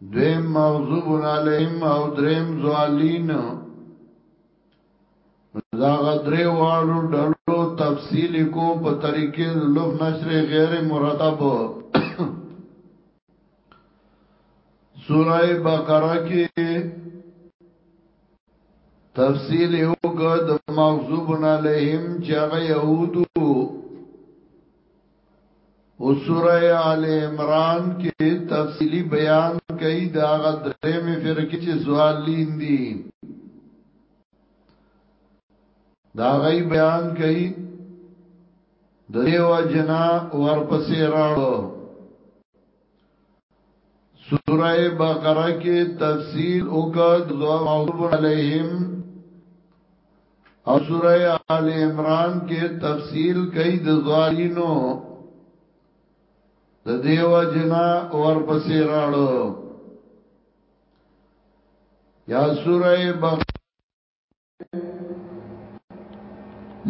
دویم مغضوب علیهم او دریم زوالین دا غدری واړو ډلو تفصیل کو په طریقې لوف نشر غیر مرتب سوره بقره کې تفصیل یو د مغضوب علیهم چې هغه يهودو او سوره آل عمران کې تفصیلی بیان کوي دا غدرې مې فرقې چې سوالین دي دا غي بیان کوي د دیو جنا ورپسې راړو سوره بقره کې تفصیل وکړ ذو مغضوب علیهم او سوره آل عمران کې تفصیل کوي د ظالمینو د دیو جنا اور پسې راړو یا سوره بقره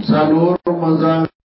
سالور مزان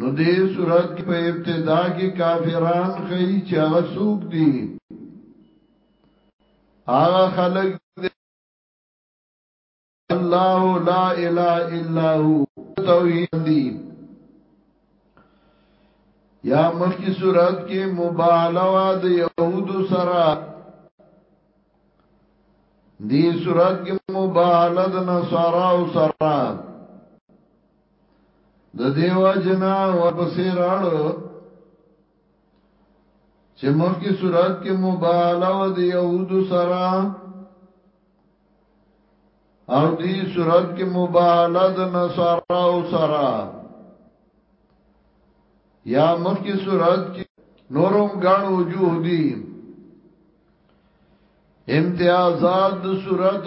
نو دې صورت کې په ابتدا کې کافران خي چې هغه سوق دي هغه خلق دې الله لا اله الا هو توحید دي یا مخکې صورت کې مبالغه د يهود سره دې صورت کې مبالغه د نصارا او سره د دیو جنا ورپسې راړو چې مخکې صورت کې مباله و د يهودو سره او دې صورت کې مباله د نصارا او سره یا مخکې صورت کې نورم ګڼ وجوه دي امتیازات د صورت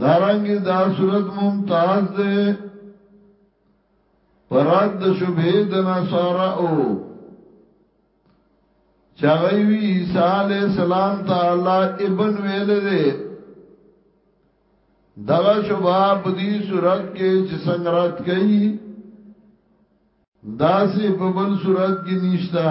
دارنګ دا صورت ممتاز ده پرد د شبهه د نصارا او چاغي وی عیسی علی السلام تعالی ابن ویل ده دغه شبهه په دې صورت کې چې سنگرات کوي داسې په بل صورت کې نشتا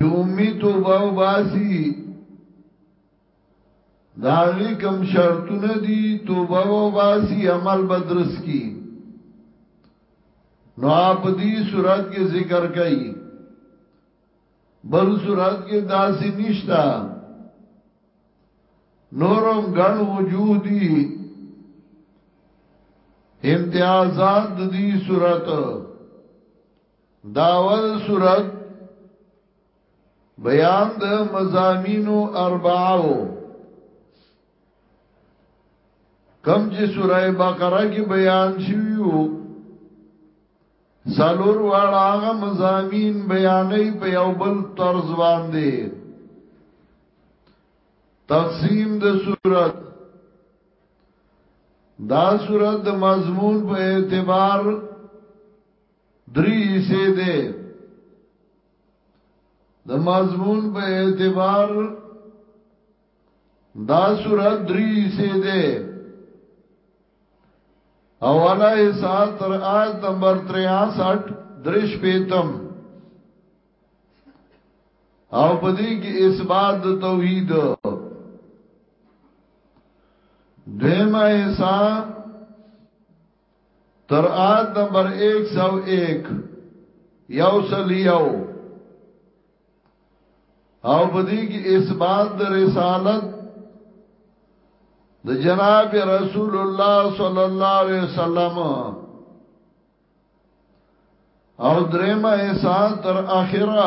دومی توبه و باسی داغی کم شرطون دی توبه و باسی عمل بدرس کی نو آپ دی صورت کے ذکر کئی بل صورت کے داسی نشتا نورم گن وجوه دی امتیازات دی صورت داول صورت بیان د مزامینو اربعو کم چې سوره بقره کې بیان شویو سالور واړه هغه مزامین بیانې په یو بل طرز باندې تقسیم د صورت دا صورت د مضمون په اعتبار دری حصے دے د مضمون په اعتبار دا صورت دری حصے دے اولا حصہ تر آیت نمبر 63 درش پیتم او پدې کې اثبات د توحید دیمه حصہ تر آیت نمبر 101 یو سلیو او بدی کی اثبات د رسالت د جناب رسول الله صلی الله علیه وسلم او درېمه احسان تر اخره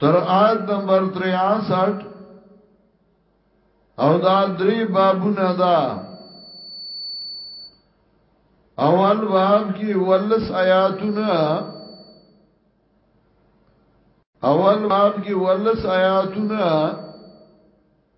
تر آیت نمبر 63 او دا درې بابونه دا اول باب کې ولس آیاتونه اول باب کې ولس آیاتونه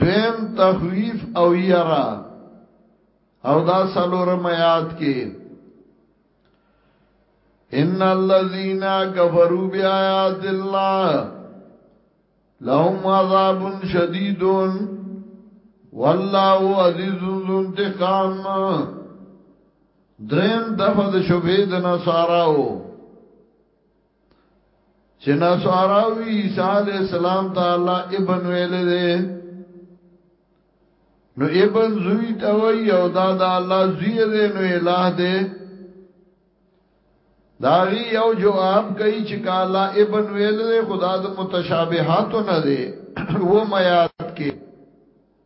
دویم تخویف او یرا او دا سلورم آیات کې ان الذين كفروا بآيات الله لهم عذاب شديد والله عزيز ذو انتقام دریم دفعه د شوبې د نصاراو چې نصاراوی عیسی علی السلام ته الله ابن ویل دي نو ابن زوی ته وی او دا د الله زوی دی نو الہ دی داغي یو جواب کوي چې کالا ابن ویل دی خدا د متشابهات نه دی و میات کې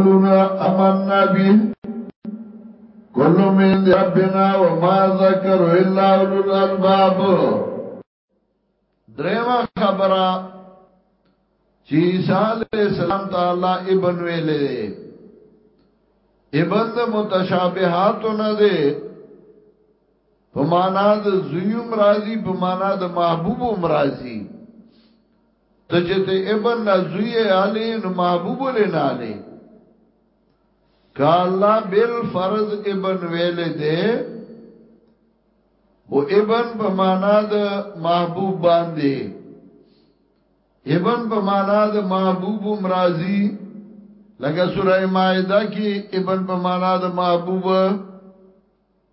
امنا به كل من ربنا وما ذكر الا اولو الالباب درېما خبره چې عیسی علیہ السلام تعالی ابن ویلې ابن متشابهات نه دي په معنا د زویم راضی په معنا د محبوب هم راضی ته چې ته ابن نزوی علی نو محبوب لنا علی کالا بل فرض ابن ویل دے او ابن په معنا د محبوب باندې ابن په معنا د محبوب مرازی لکه سوره مائده کې ابن په معنا د محبوب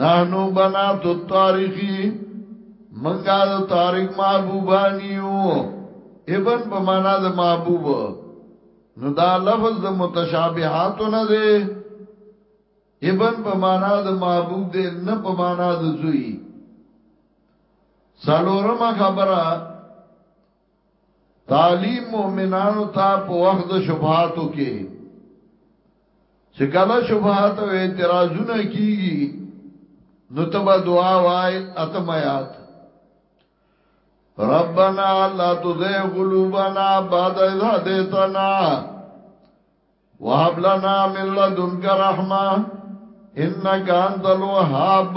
نانو بنات التاریخی منګا د تاریخ محبوبانیو ابن په معنا د محبوب نو دا لفظ د متشابهات نه دی ابن په معنا د محبوب دی نه په معنا د زوی سالورمه خبره تعلیم مؤمنانو ته په وخت د شبهاتو کې چې کله شبهات او اعتراضونه کیږي نو تبا دعا وای اتمیات ربنا لا تزغ قلوبنا بعد إذ هديتنا وهب لنا من لدنك رحمه انك انت الوهاب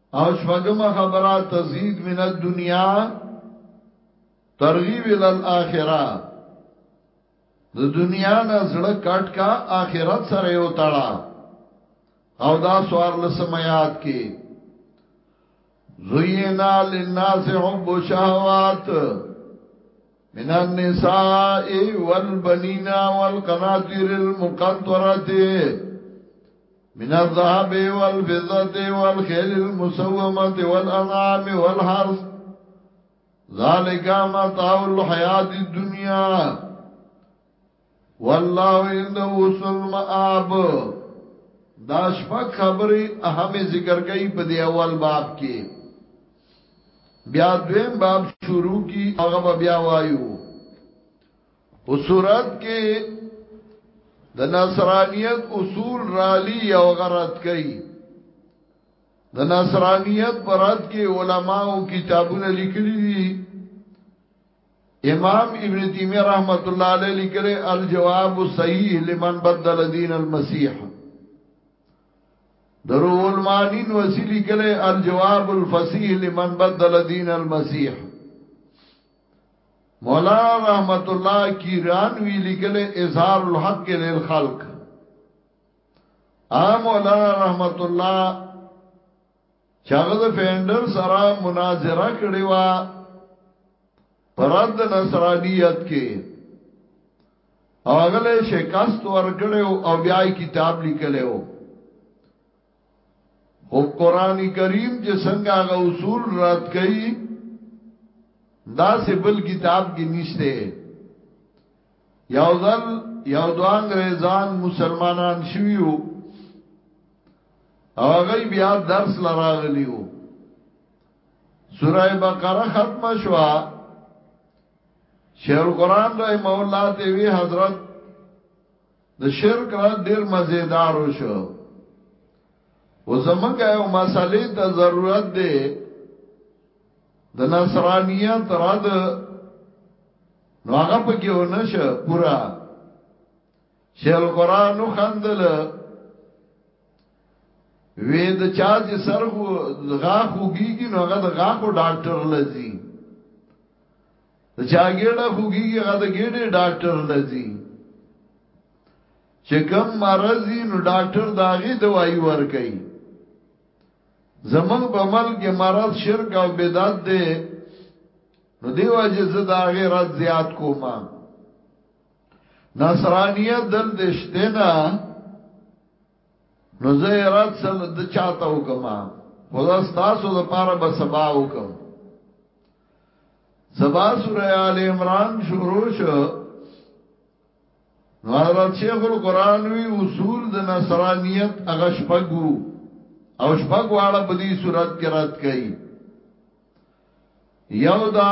او شپږم خبره تزيد من الدنيا ترغیب ال الاخره د دنیا نه زړه کټ کا اخرت سره یو تړا او دا سوار لسمیات کې زینا للناس حب شهوات من النساء والبنين والقناطير المقنطرة من الذهب والفضة والخيل المسومة والأنعام والحرث ذلك متاع الحياة الدنيا والله عنده حسن المآب دا شپږ خبرې اهمه ذکر کړي په دی اول باب کې بیا دویم باب شروع کی هغه بیا وایو او صورت کې د نصرانیت اصول رالی او غرض کوي د نصرانیت برات کې علماو کتابونه لیکلي دي امام ابن تیمیه رحمت الله علیه لیکلی الجواب صحیح لمن بدل دین المسیح درو المانین وسیلی کلی الجواب الفصیح لمن بدل دین المسیح مولانا رحمت الله کیران وی لیکل اظهار الحق للخلق ا مولانا رحمت الله چاغه د فینډر سره مناظره کړی و پرد نصرانیت کې اغله شکست ورکړو او بیا کتاب لیکلو خو قران کریم چې څنګه هغه اصول رد کړي دا سه بل کتاب کې نشته یو ځل یو دو انګريزان مسلمانان شویو او هغه بیا درس لراغلیو سوره بقره ختمه شو شیخ القران رحم الله دی وی حضرت د شرک رد ډیر مزیدار شو و زمونږه یو مسلې ته ضرورت دی د نصرانیت رد نو هغه پکې و نشه پورا شیل قران خندل وې د چا چې سر خو غاخو گیږي نو هغه د غاخو ډاکټر لذي چا ګیډه خوږیږي هغه د ګیډې ډاکټر لذي چې کم مرضی نو ډاکټر داغي دوايي ور کوي زمنګ په ملک مرض شرک او بدعت دی نو دیو اجه زدا غیرت زیات کوما نصرانیت دل دشتنا نو زه رات سم د چاته وکما خدا ستاسو د پاره به سبا وکم سبا سوره آل عمران شروع شو نو حضرت شیخ القران وی اصول د نصرانیت هغه شپګو او شپګ واړه په دې صورت کې رات کړي یو دا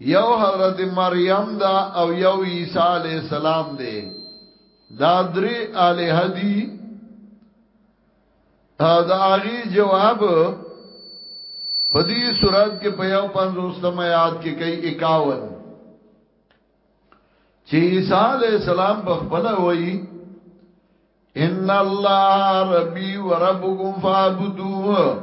یو حضرت مریم دا او یو عیسی علی السلام دی دا درې الہ دی دا هغه جواب په دې صورت کې په یو پنځوستم آیات کې کوي 51 چې عیسی علی السلام په خپل وایي ان الله ربي وربكم فاعبدوه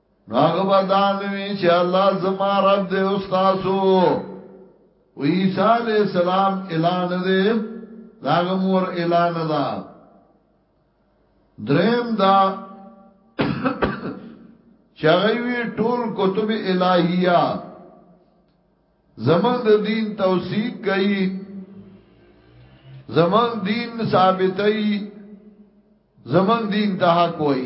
ناغه بدانوی چې الله زما رب دې استادو و عیسی علی السلام اعلان دې داغه مور اعلان دا دریم دا چغوی ټول کتب الہیہ زمون د دین توثیق کئ زمون دین ثابتئ زمون دین ته حق وای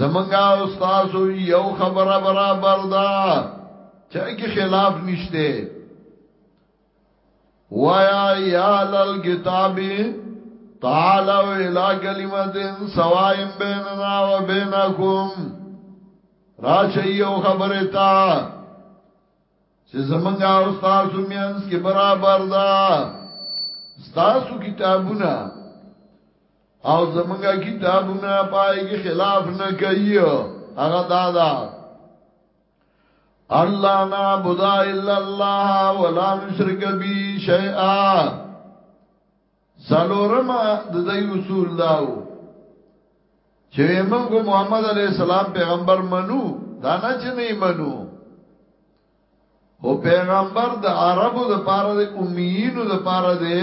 زمنګا استاد یو خبره برابر ده چا کی خلاف نشته وایا یا لل کتاب تعالوا الى کلمت سواء بیننا و بینکم راشی یو خبره تا چې زمنګا استاد مینس کې برابر ده ستاسو کتابونه او زمونږه کتابونه پای کې خلاف نه کوي هغه دادا الله نعبد الا الله ولا نشرك به شيئا سلورما د دې اصول داو چې موږ محمد عليه السلام پیغمبر منو دا نه چې نه منو او پیغمبر د عربو د پاره د امیینو د پاره دی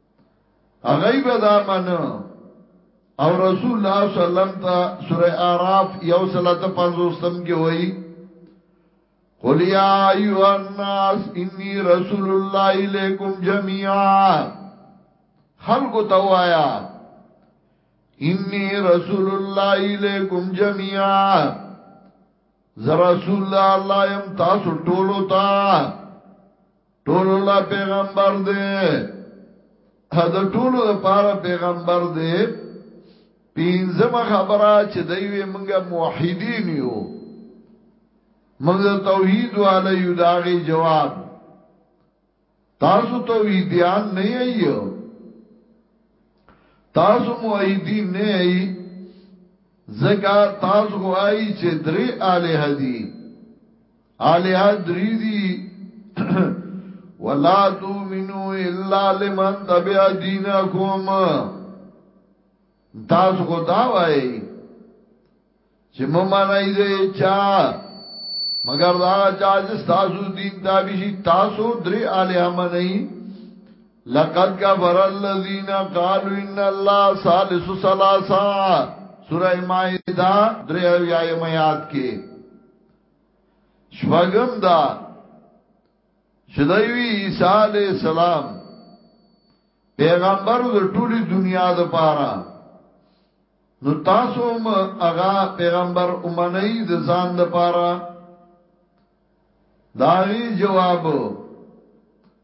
هغه به دا منو او رسول الله صلی الله علیه وسلم ته سوره اعراف یو صلات 50 کې وایي قل یا ایها الناس انی رسول الله الیکم جميعا خلق توایا انی رسول الله الیکم جميعا زرسول الله یم تاسو ټولو ته ټول الله پیغمبر دی دا ټول د پاره پیغمبر دی پینځم خبره چې دی وی مونږه موحدین یو مونږ توحید علی یو داغي جواب تاسو توحیدیان نه یو تاسو موحدین نه یی زکا تاسو وای چې درې الہ دی الیا درې دي ولا تؤمنو الا لمن تبع دینکم تاسو کو دا وای چې مو معنی دې چا مگر دا چا چې تاسو دین تابع شي تاسو درې الیا منئ لقد كفر الذين قالوا ان الله ثالث ثلاثه سورہ مائدہ دریو یا یاد کې شپږم دا چې د عیسی علی السلام پیغمبر د ټولي دنیا د پاره نو تاسو هم هغه پیغمبر اومنئ د ځان د پاره داغي جواب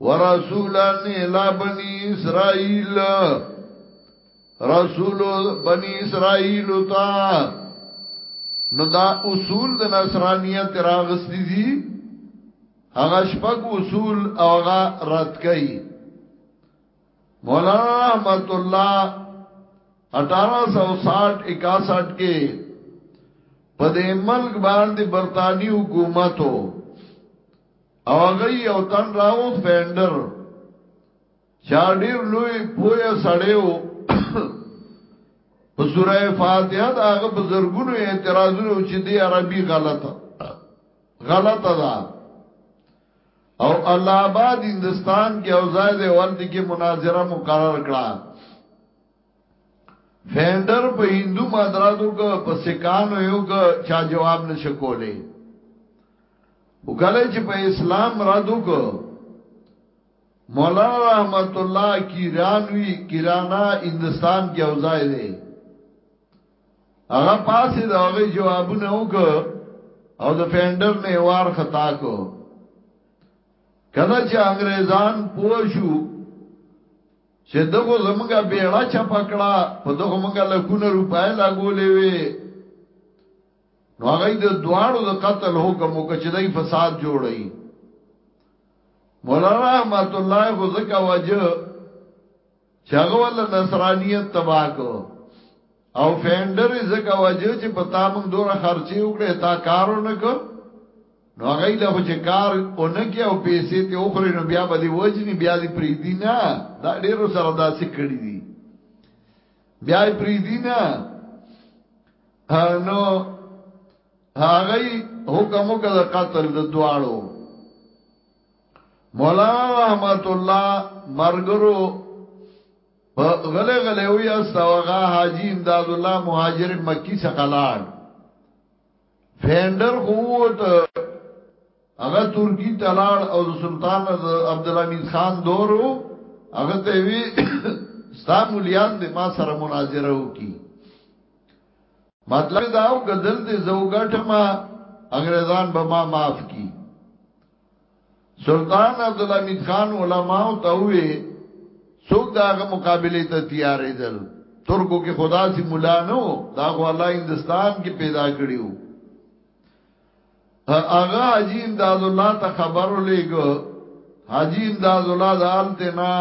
ورسولا نیلا بنی اسرائیل رسول بنی اسرائیل تا نو دا اصول د نصرانیت راغستی دي هغه شپږ اصول او هغه رد کړي مولانا رحمت الله 1860 61 کې په دې ملک باندې برتانی حکومت او او هغه یو تن راو فینډر چا ډیر لوی پویا سړیو په سوره فاتحه دا هغه بزرګونو اعتراضونه چې دی عربي غلطه غلطه ده او الله آباد هندستان کې او زائد ولد کې مناظره مقرر کړه فینډر په هندو مادراتو کا په سکانو یو کا چا جواب نشه کوله وکاله چې په اسلام را دوک مولانا رحمت الله کیرانوی کیرانا هندستان کې اوځای دی هغه پاسې دا هغه جوابونه وک او د فینډر نه وار خطا کو کله چې انګريزان پوښو چې دغه زمونږه بیړه چا پکړه په دغه مونږه لکونه روپای لاګولې وي نو هغه د دواړو د قتل حکم وکړ چې دای فساد جوړي مولانا رحمت الله خو زکه وجه چې هغه ول نصرانیت تباہ کو او فینډر زکه وجه چې پتا موږ دوره خرچي وکړې تا کارو نه کو نو هغه له خو چې کار اونکي او پیسې ته اوخره نو بیا به دی وجنی بیا دی پری دی نه دا ډیرو سره داسې کړی دی بیا پری دی نه نو هغه حکم وکړ قتل د دواړو مولانا رحمت الله مرګرو غله غله وی استوغا حاجی امداد الله مهاجر مکی څخه لاړ فینډر قوت هغه ترکی تلاړ او د سلطان عبد الحمید خان دورو هغه ته وی ستا مولیان د ما سره مناظره وکي مطلب دا او کدل دې زوګټما انګريزان به ما معاف کی سلطان عبدالحمید خان علماء ته وې څوک داغه مقابله ته تیارې دل ترکو کې خدا سي مولا نو دا خو الله هندستان کې پیدا کړیو هغه حاجی امداد الله ته خبر ولېګو حاجی امداد الله د التنا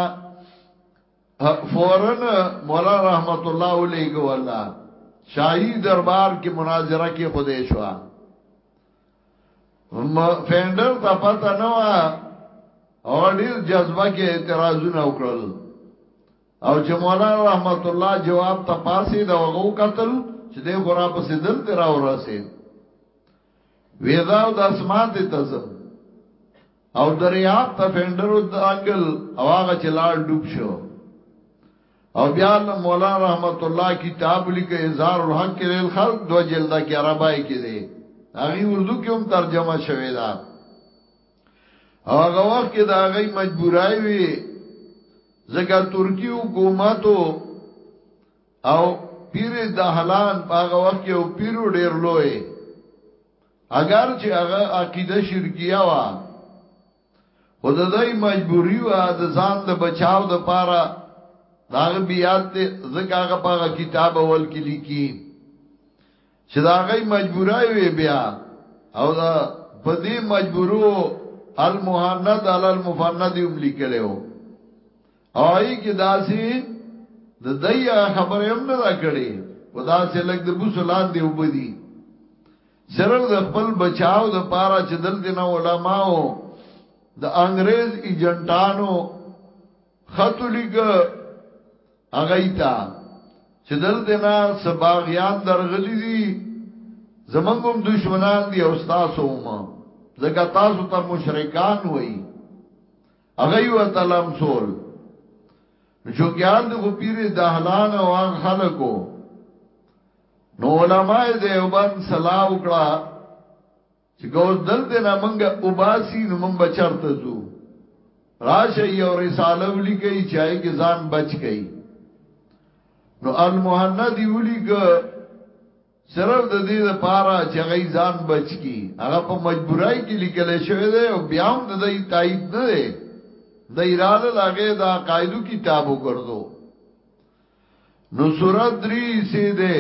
فورن مولا رحمت الله ولېګو الله شاهي دربار کې مناظره کې خدای شو فینډر ته پته نه و او ډیر جذبه کې اعتراضونه وکړل او چې مولانا رحمت الله جواب ته پاسې دا وغو قتل چې د خورا په سدل تر او رسید ویزاو د اسمان ته تزم او دریاب ته فینډر او دانګل او هغه چې لار ډوب شو او بیا علامه مولانا رحمت الله کتاب لیکه اظهار الحق کې لیل خلق دو جلده کې عربای کې دی هغه اردو کې هم ترجمه شوی دا او هغه وخت کې دا غي مجبورای وی زګر ترکی حکومت او پیر دهلان په هغه وخت کې او پیرو ډیر لوی اگر چې هغه عقیده شرکیه وا خو د دوی مجبوری و د ځان د بچاو د پاره داغه بیا ته زکه هغه په کتاب اول کې لیکي چې دا غي مجبورای وي بیا او دا په دې مجبورو المهند علی المفند هم لیکلو او ای کې داسي د دای خبره هم نه دا کړي ودا سه لګ د بوسلان دی وبدي صرف د خپل بچاو د پاره چې دلته نه علماو د انګريز ایجنټانو خط لیک هغه ایتا چې دلته نه سباغیان درغلي دي زمنګوم دشمنان دي او تاسو هم لکه تاسو ته مشرکان وایي هغه یو تلم سول جوګیان د خو پیر دهلان او هغه خلکو نو علماء دیوبند صلاح وکړه چې ګوز دلته نه منګه وباسي نو من بچرته زو راشه یو رساله ولیکي چای کې ځان بچ کئ نو المهند ولیکه صرف د دې لپاره چې هغه ځان بچ کی هغه په مجبورای کې لیکل شوی دی او بیا هم د دې تایید نه دی د اراده لاغه دا قاعده کتابو ګرځو نو سورۃ دری سي ده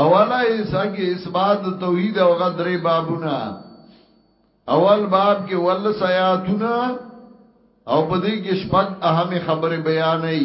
اوله ایسا کې اثبات توحید او غدرې بابونه اول باب کې ول سیاتونه او په دې کې شپږ اهم خبره بیانې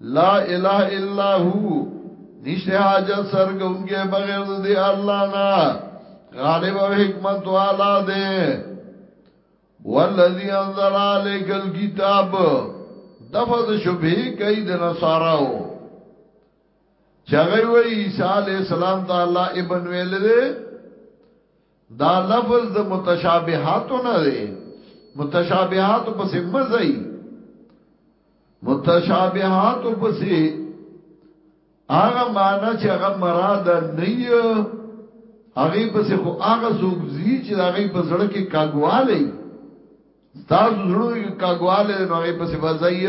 لا اله الا هو نشته حاجت سرګونګه بغیر د الله نه غالب او حکمت والا دی والذي انزل عليك الكتاب دفع د شبهه کوي د نصاراو چغه وی عیسی علی السلام ته الله ابن ویل دی دا لفظ د متشابهاتو نه دی متشابهاتو پسې مزي متشابهاتو پسې هغه معنا چې هغه مراد نه یي هغه پسې خو هغه څوک زی چې هغه په زړه کې کاګواله تاسو زړه کې کاګواله نو هغه پسې وځي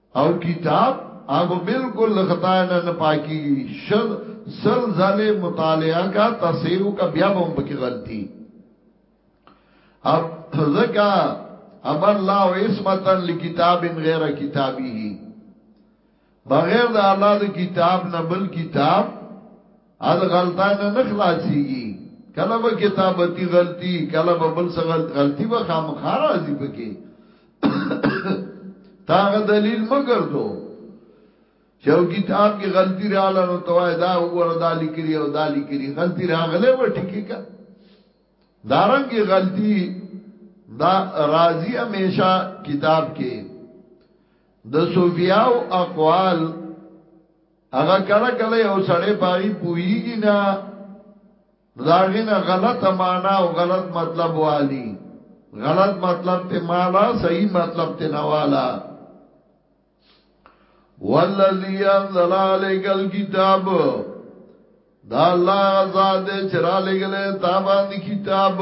او کتاب هغه بالکل له خطا نه نه پاکي شل سل ځله مطالعه کا تصحیح کا بیا به هم پکې غلطي اب زکا اب الله اسمتن لکتاب غیر کتابی بغیر د الله د کتاب نه بل کتاب هر غلطه نه نخلاصيږي کله به کتابتي غلطي کله به بل څه غلط غلطي به خامخا راځي پکې تاغه دلیل مگر دو چو کتاب کې غلطي رااله نو توای دا وګوره دا لیکري او دا لیکري غلطي راغله و ټکی کا دارنګي غلطي دا راضی همیشه کتاب کې د صوفیاو اقوال هغه کله کله یو سړی پای پویږي نه داغینه غلط معنا او غلط مطلب والی غلط مطلب ته مالا صحیح مطلب ته نوالا والذی انزل علیک الكتاب دا الله غزاد چرا لګلې تا باندې کتاب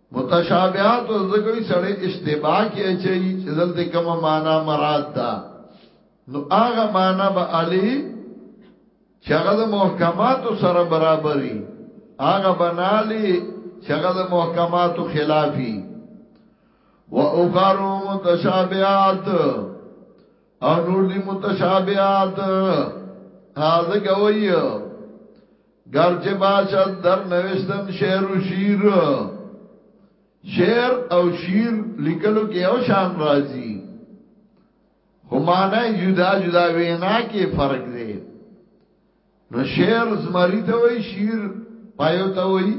متشابهات زګوي سړی اشتباه کې اچي چې دلته کوم معنا مراد ده نو هغه معنا به علي چې هغه د محکماتو سره برابرۍ هغه بنالي چې هغه د محکماتو خلافي واخرو متشابهات او نور دي متشابهات هاذا کوي گرچه باشد در نوستن شعر و شیر شعر او شیر لکلو کې او شان راځي خو معنی جدا جدا وینا کې فرق دی نو شعر زمری ته وای شیر پایو ته وای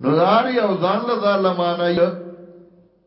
نو داری او ځان له ځان لمانه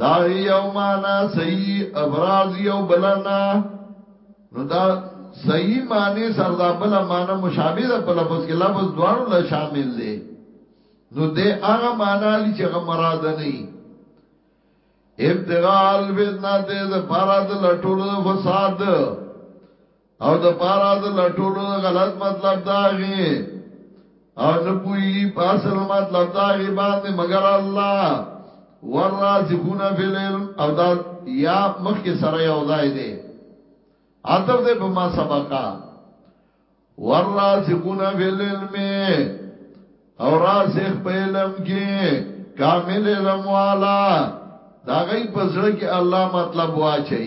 دا یو معنا صحیح ابراز یو بلنا نو دا صحیح معنی سر دا بل معنی مشابه ده په لفظ کې لفظ دواړو لا شامل دی نو دې هغه معنا لې چې هغه مراد نه ابتغال فتنه دې د بارا د لټولو فساد او د پارا د لټولو د غلط مطلب داغي او نه پوي پاسل مطلب داغي باندې مگر الله والراسخون فی العلم او دا یا مخ کې سره یو ځای دی عطف دې په ما سبقا والراسخون فی العلم او راسخ په علم کې کامل علم والا دا غي پزړه کې الله مطلب واچي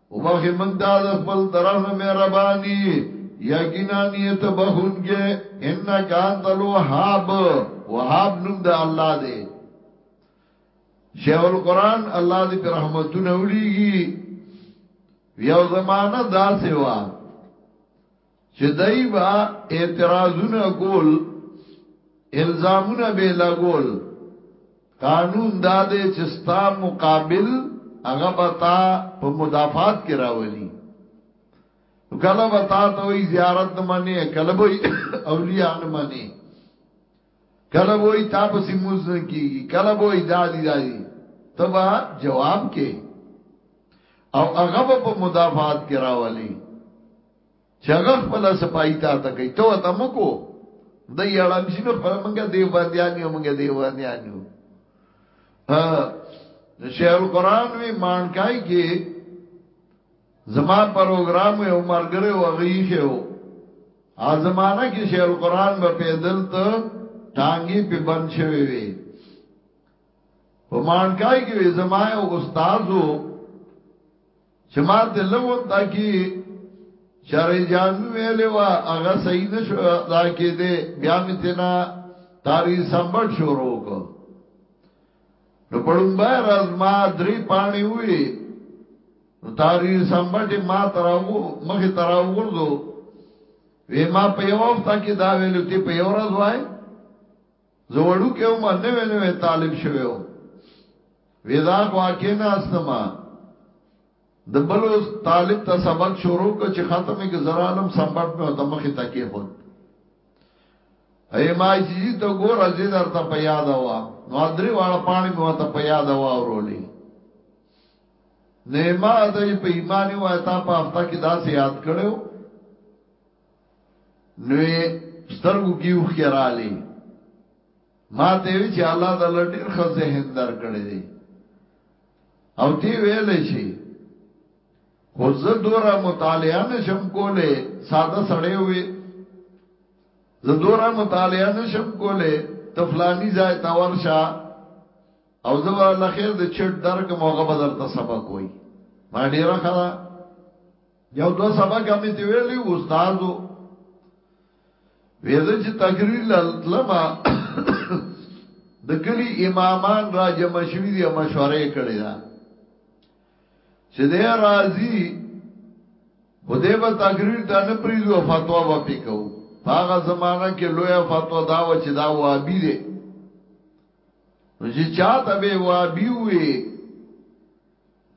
وبخې موږ ته د خپل طرف نه مهرباني یقینا نیت بخونګه انک انت الوهاب وهاب نوم د الله دی شیخ القران الله دې په رحمتونو وړيږي یو زمانہ دا سیوا چې دای با اعتراضونه کول الزامونه به لګول قانون دا دی چې ستا مقابل هغه بتا په مدافعات کې راولي کله بتا ته وی زیارت نه منی کله وی اولیاء نه منی کله وی تاسو موز نه کیږي کله وی دادی دادی تبا جواب کې او هغه په مدافعات کې راولي چې هغه خپل سپای تا ته کوي ته ته مکو د یړم چې نو خپل منګه دی باندې انیو منګه دی باندې انیو ها شیخ القران وی مانکای کې زما پروګرام یو مرګره وغی خو ازمانه کې شیخ القران په پیدل ته ټانګي په بند شوی وی په مانکای کې زما یو استادو چې ما ته لوم تا کی شرع جان ویلې وا هغه صحیح نشو دا کې دې بیا مې تینا تاری سمبټ شروع کو نو پړم به راز ما درې پانی وی نو تاری سمبټ ما تراو مخه تراو ورځو وی ما په یو وخت کې دا ویلو تی په یو ورځ وای زه وړوکی وم نوې نوې طالب شوی وم ودا خوا کې ناستما د بلو طالب ته سبق شروع کړ چې ختمه کې زرا عالم سمبټ مې او تمخه تکي خود اے ما چې ته ګور ازي درته په یاد وا نو درې واړه پانی مې وته په یاد وا ورولې نه ما د په ایمان وای تا په افتا کې داسې یاد کړو نوې سترګو کې اوښکې رالې ما ته وی چې الله د لډیر خو ذهن درکړې دی او تی ویلې شي خو زه دوره مطالعه نشم کوله ساده سړی وي زه دوره مطالعه نشم کوله تفلانی ځای تا ورشه او زه ول خیر د چټ درک موغه بدر ته سبق وای ما ډیره خره یو دو سبق همی تیویلی استادو ویزه چې تقریر لما د کلی امامان را جمع شوی دی مشوره کړی دا چې دی راضی خدای به تقریر ته نه پریدو فتوا به پکاو هغه زمانہ کې لوی فتوا دا و چې دا وابي دی نو چې چاته به وابي وي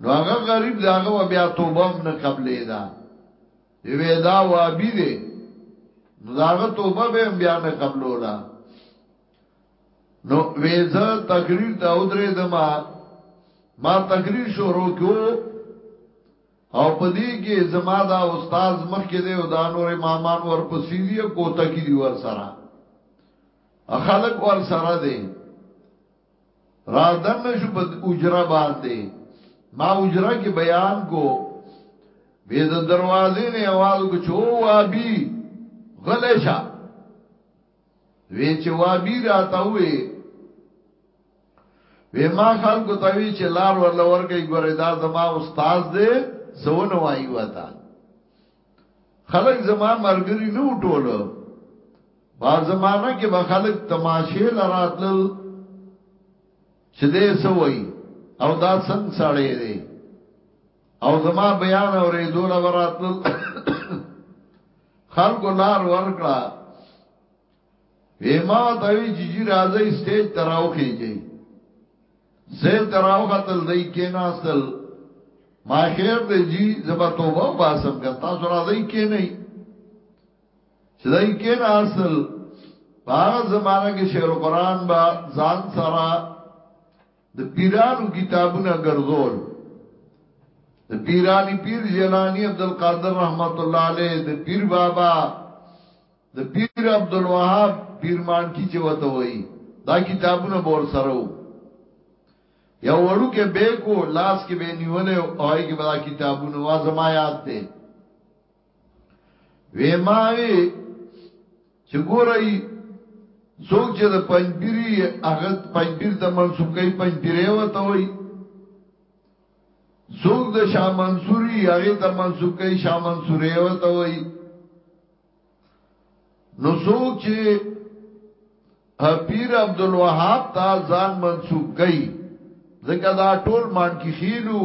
نو هغه غریب دا هغه بیا توبه هم نه قبلې دا وی دا وابي دی نو دا هغه توبه به هم بیا نه قبلولا نو ویزه تقریر ته ودرې دما ما تقریر شروع کو او پدې کې زما دا استاد مخ کې دی او دا نور امامان ورپسې دی کوته کې دی ور سره خلق ور سره دی را دن شو په اجرا باندې ما اجرا کې بیان کو وې د دروازې نه आवाज کو چو وابي غلشا وې چې وابي راته وې وې ما خلکو ته وی چې لار ورل ورګي ګورې دا زما استاد دې زونه وایي وتا خلک زما مرګري نه وټول په زمانہ کې به خلک تماشه لراتل چې دې سوي او دا څنګه سړې دي او زما بیان اورې دوله وراتل خلکو لار ورکړه وی ما دوی چې جی راځي سټیج تراو کېږي سیل تراو خپل دای کې ناستل ما خیر دی جی زبا توبه او باسم کن تاسو راځي کې نه چې دای کې ناستل هغه زمانہ کې شعر قرآن با ځان سره د پیرانو کتابونه ګرځول د پیرانی پیر جیلانی عبدالقادر رحمت الله علیه د پیر بابا د پیر عبدالوهاب پیرمان کی چې وته وای دا کتابونه بور سره وو یو وړو کې به کو لاس کې به نیولې او هاي کې به کتابونه وا زما یاد دي وې ما وی چې ګورای څوک چې د پنځبيري هغه پنځبير ته منسوب کوي پنځبيره وته وای څوک د شاه منصوري هغه ته منسوب کوي شاه منصوري وته وای نو څوک چې پیر عبد الوهاب تا ځان منسوب کړي ځکه دا ټول مان کې خېلو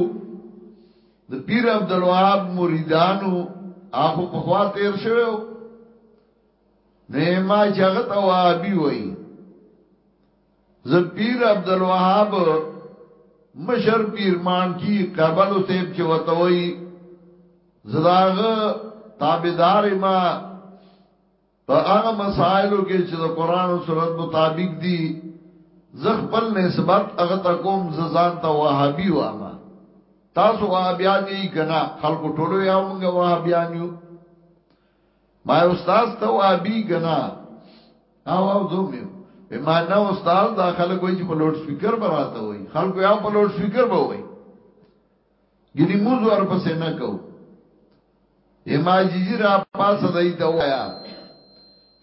د پیر عبد الوهاب مریدانو هغه په خوا تیر شوو نه ما جګت او ابي وای زه پیر عبدالوهاب مشر پیر مان کی قبل سیب چې وتوي زداغه تابعدار ما په هغه مسائلو کې چې د قران او سنت مطابق دي زه خپل نسبت هغه تکوم ززان ته وهابي وامه تاسو وهابيان یې کنا خلکو ټولو یا موږ وهابيان یو ما استاد ته وابي کنا او او زه مې په ما نه استاد دا خلک وایي چې په لوډ سپیکر براته وایي خلکو یا په لوډ سپیکر به وایي ګینه موږ ورپسې نه کو یما جیجی را پاسه دای ته وایا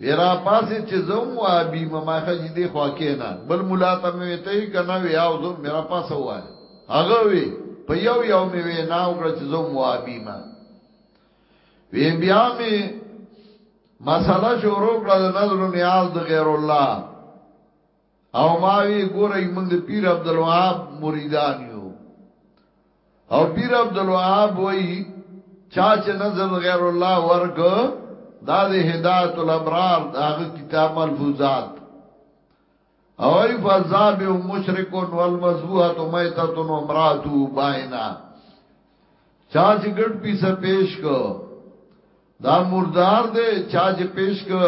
ورا پاسه چې زوم و ابي مما خجی دی خوا کې نه بل مولا ته مې ته کنه وی او زوم میرا پاسه وای هغه وی په یو یو مې وی نا وکړه چې زوم و ابي ما وی بیا می مسله شروع کړه د نظر نیاز د غیر الله او ما وی ګورې موږ د پیر عبد الوهاب مریدان یو او پیر عبد الوهاب وی چا چې نظر غیر الله ورک دا د هدایت الابرار داغه کتاب ملفوظات او ای فزاب مشرک والمذبوحه میته و امراته باینا چا چې ګډ پیسه پیش کو دا مردار دی چا چې پیش کو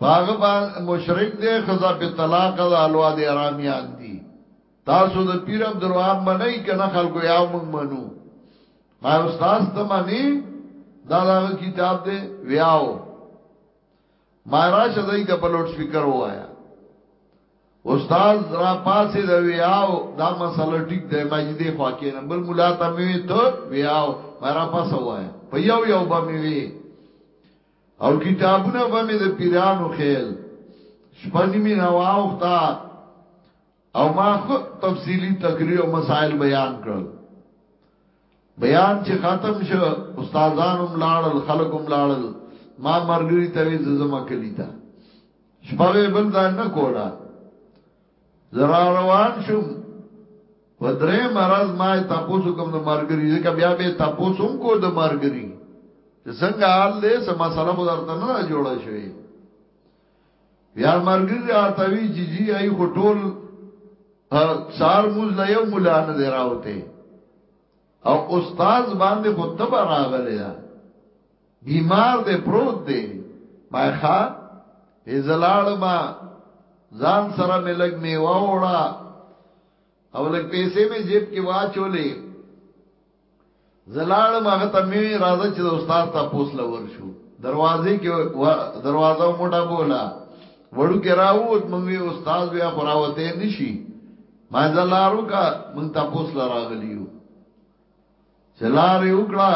پاغه با مشرک دی خزا په طلاق دا الوا دی آرامیان دی تاسو د پیر عبدالوهاب منئ کنه خلکو یا مونږ منو ما استاد ته مانی دا دا کتاب دی ویاو ما راشه دای ته په لوډ سپیکر وایا استاد را پاسې دا ویاو دا مسله ټیک ده ما دې خوا کې نه بل مولا ته مې ته ویاو ما را پاسه وایا په یو یو به مې وی او کتابونه به مې د پیرانو خیل شپنی مې نه واوختا او ما خو تفصیلی تقریر او مسائل بیان کړل بیان چې ختم شو استادانو ملاړل خلکو ملاړل ما مرګری ته وی زما کلی ته شپه بل دا نه کولا زرا روان شم و درې مرز ما تاسو کوم د مرګری ځکه بیا به تاسو کو د مرګری څنګه حال دې سم مسله خو درته نه جوړه شوی یارمرګی زیاتوي چې جی ای خو ټول سار موز له یو مولا نه دی راوته او استاد باندې خو تب راغلی دا بیمار دی پروت دی ما ښا ازلاړ ما ځان سره مې لګ می واوړه او لګ پیسې مې جیب کې واچولې زلاړ ماغه ته می راځه چې د استاد ته پوس لور شو دروازې کې دروازه موټه بولا وړو کې راووت مونږ وی استاد بیا خراوته نشي ما زلارو کا مونږ ته پوس لراغلیو زلار یو کړه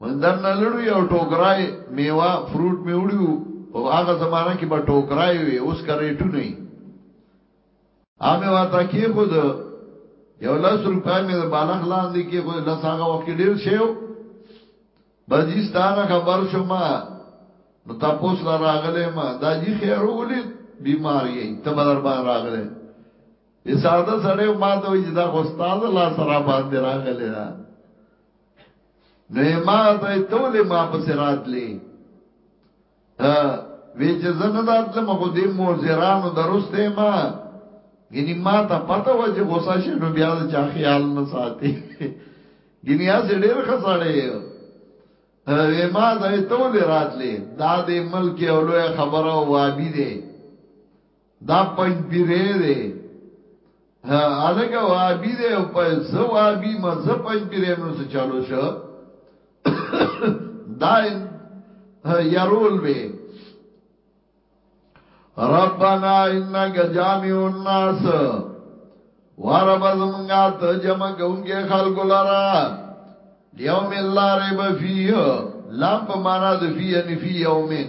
مونږ دنه لړو یو ټوکرای میوه فروټ می وړو او هغه زمانہ کې به ټوکرای وي اوس کرېټو نه امه ورته کې خود یو لس روپۍ مې د بالغ لاندې کې خود لس هغه وخت کې ډیر شیو بجی ستانه خبر شوم نو تاسو لا راغله ما دا جی خیر ولید بیماری ای ته بدر باندې راغله یې ساده سره ما ته وی دا خو استاد لا سره باندې راغله دا نو ما ته تول ما پس راتلې وی چې زه نه درتلم خو دې موزرانو درسته ما ګینه ما ته پته و چې غوسه شې نو بیا د چا خیال نه ساتي ګینه یا سې ډېر خسړې وی ما ته تول راتلې دا دې ملک اولوه خبره او وابي دې دا پنځبیره دی ها الګ وابي دی او په زو وابي مزه پنځبیره مې سره چالو شو دا يرول به ربنا انك جامع الناس ورب زمنګا ته جمع کوونکې خلکو لرا یوم الله ریب فیه لام په معنا د فی یعنی فی یومین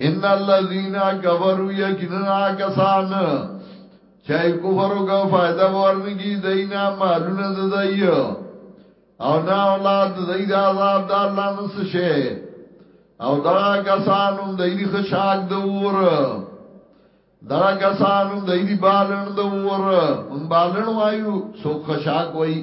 ان الذين كفروا يكننا كسان چای کفر وکړ فائدہ ورنګي دینا مالونه د دای او نه اولاد د دای د عذاب د الله نس شي او دا کسانم د دې خشاک د ور دا کسانم د دې بالن د ور مونږ بالن وایو سو خشاک وایو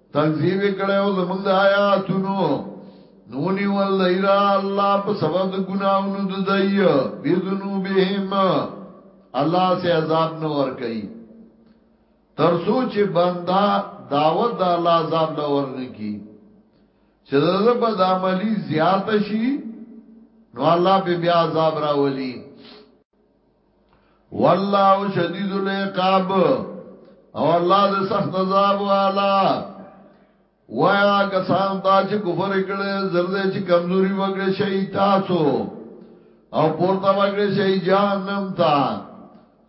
تنظیم کړه او زمونږ آیاتونو نونی ول ایرا الله په سبب د ګناونو د دای به ذنوبهم الله سے عذاب نه ور کوي تر سوچ بندا دعوت د الله عذاب نه ور نه کی چې د بد عملی زیات شي نو الله به بیا عذاب راولي والله شدید العقاب او الله دې سخت عذاب والا وایا کسان تا چې کفر کړي زرده چې کمزوري وګړي شي تاسو او پورته وګړي شي جهنم ته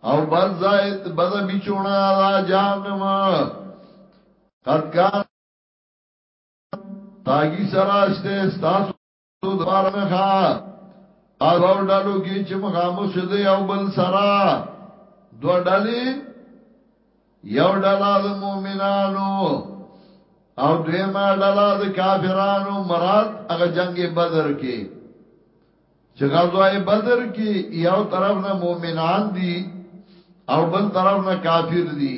او بس زائد بد بچونا را جهنم قد کان تاگی سراشتے ستاسو تو دوار نخا ادو ډالو کی چې مخامو شده یو بل سرا دو ډالی یو ډالا د مومنانو او دویما ډالا د کافرانو مراد هغه جنگ بدر کې چې غزوه بدر کې یو طرف نه مومنان دي او بل طرف نه کافر دي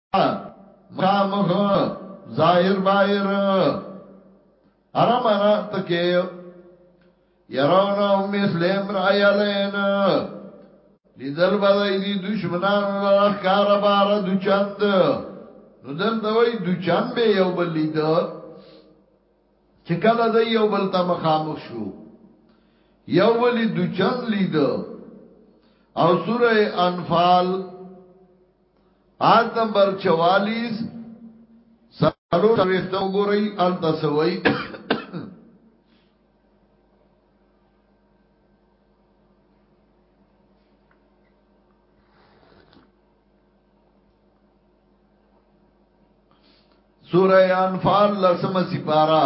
مخامخ ظاهر باهر ارم ارم تکي يرونه مثلهم رأي لين لیدل بدای دی دشمنانو لرخ کار بار دو چند نو دلته وای دو چند به یو بل لید چې کله د یو بل ته مخامخ شو یو بل دو چند لید او سوره انفال آیت نمبر 44 سالو وختو ګورئ ال تسوي سورہ انفال لسم سپارہ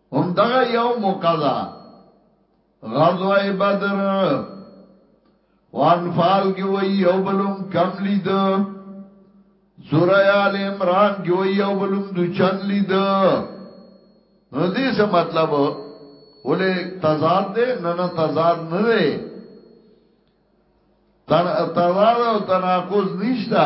هم دغه یو موقع ده غزوه بدر وانفال کې وی یو بلوم کم لید سوره آل عمران کې وی یو بلوم دو چن لید نو دې څه مطلب ولې تضاد دې نه نه تضاد نه دی تضاد او تناقض نشته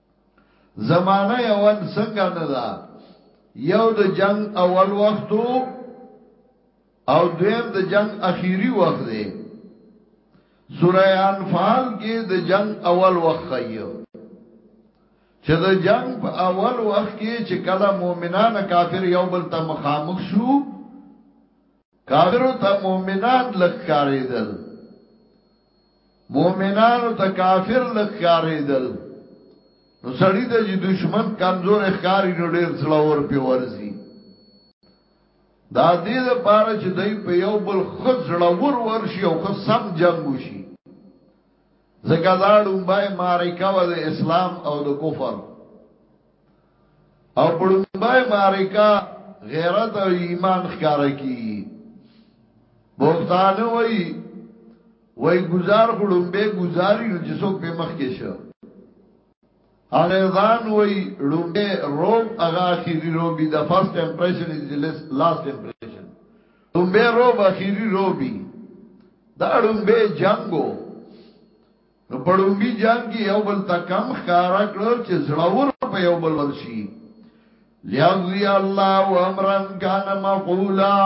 زمانه اول څنګه نه دا یو د جنگ اول وختو او دویم د جنگ اخیری وخت دی سوره انفال کې د جنگ اول وخت خیو چې د جنگ په اول وخت کې چې کله مؤمنان کافر یو بل ته مخامخ شو کافرو ته مؤمنان لکاریدل مؤمنانو ته کافر لخکارې دل نو سړی د جی دشمن کمزور ښکاری نو ډیر څلور په ورزي دا دې د پاره چې دای په یو بل خزړور ورشي او خو سم جنگ وشي زګازاړو بای مارکا و د اسلام او د کفر او پړمبای مارکا غیرت او ایمان ښکار کی بوختانه وای وای گزار خړم به گزاری نو چې څوک په مخ کې شو انګریزان وای لومبه روب هغه اخیری روبی د فرست امپریشن از لیس لاست امپریشن لومبه روب اخیری روبی دا لومبه جنگو نو په ړومبي جام کې یو بل ته کم ښکارا کړو چې زړور په یو بل ورشي لیاغزی الله امرن کان مفعولا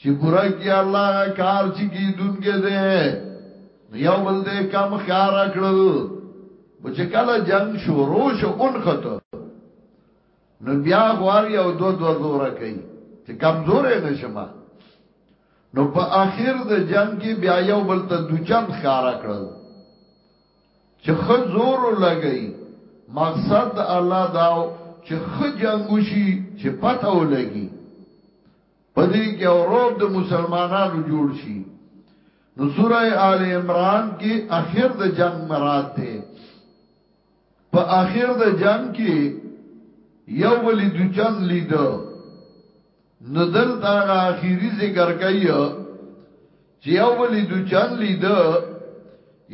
چې پورا کی الله کار چې کی دونګه ده یو بل دې کم خار کړو په چې کله جنگ شروع شو اونخته نو بیا غوار یو دو دو زوره کوي چې کمزورې نشمه نو په اخر د جنگ کې بیا یو بل ته دوچن خارا کړل چې خ زور لګی مقصد الله داو چې خ جنگو شي چې پته ولګي پدې کې اوروب د مسلمانانو جوړ شي نو سوره آل عمران کې اخر د جنگ مراد ده په اخر د جنگ کې یو ولی دوچن لیدو نو دلته هغه اخیری ذکر کوي چې یو بل دو چن لید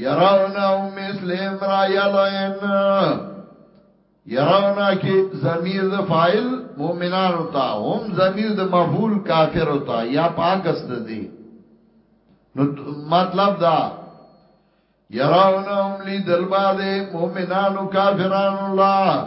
یراونا او مثل امرا یلین یراونا کې ضمیر د فاعل مؤمنان ہوتا هم ضمیر د مفعول کافر ہوتا یا پاکس ده دي نو مطلب دا یراونا هم لید الباده مؤمنان او کافران الله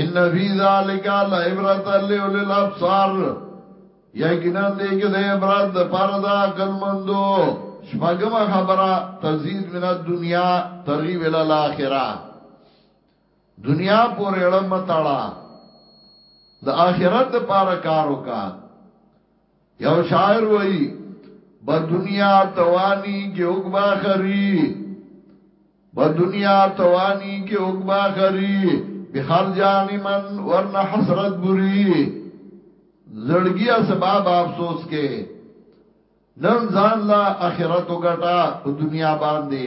ان فی ذلک لعبرۃ لأولی الابصار یقینا دې کې د عبرت د پر د عقل مندو شپږم خبره تزيد من الدنيا ترغيب الى الاخره دنیا پورې اړه متاړه د آخرت لپاره کار وکړه یو شاعر وای با دنیا توانی کې وګبا خری با دنیا توانی کې وګبا خری به هر جان من ورنه حسرت بری زړګي اسباب افسوس کې نن ځان لا اخرت وګټا په دنیا باندې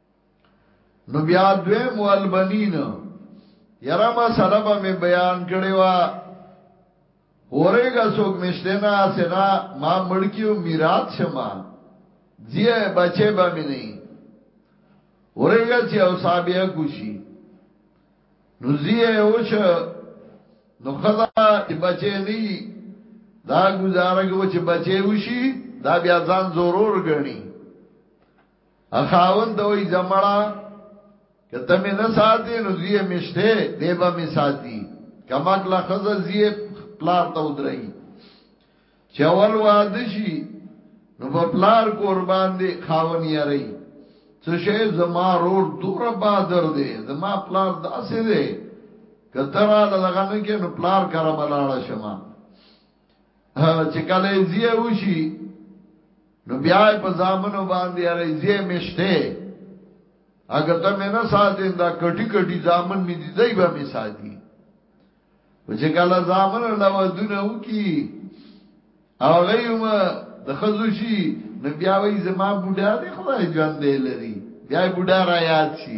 نو بیا دویم والبنین یرا مسله به می بیان کړی وا اورېګه څوک مشته نه سنا ما مړکیو میراث شما زیه بچې به می نه اورېګه چې او صابیا کوشي نو زیه اوش نو خدا چې بچې نه دا گزاره کو چې بچې وشي دا بیا ځان ضرور غني اخاوند وای زمړه کته مې نه ساتي نو زیه مشته دیبا مې ساتي کمک لا خزه زیه پلار ته ودرای چول واده شي نو په پلار قربان دي خاون یری څه شی زما رور دور بادر دی زما پلار داسې دی کتراله دغه نه کې نو پلار کرم لاړه شمه چې کله یې زیه وشي نو بیا په ځامنو باندې هغه زیه مشته اګه ته مې نه ساتین دا کټي کټي ځامن مې دي ځای به مې ساتي چې کله ځامن له ودونه وکي او غيوم د خزوشي نو بیا وې زما بوډا دې خدای ژوند دی لري بیا بوډا را یاد شي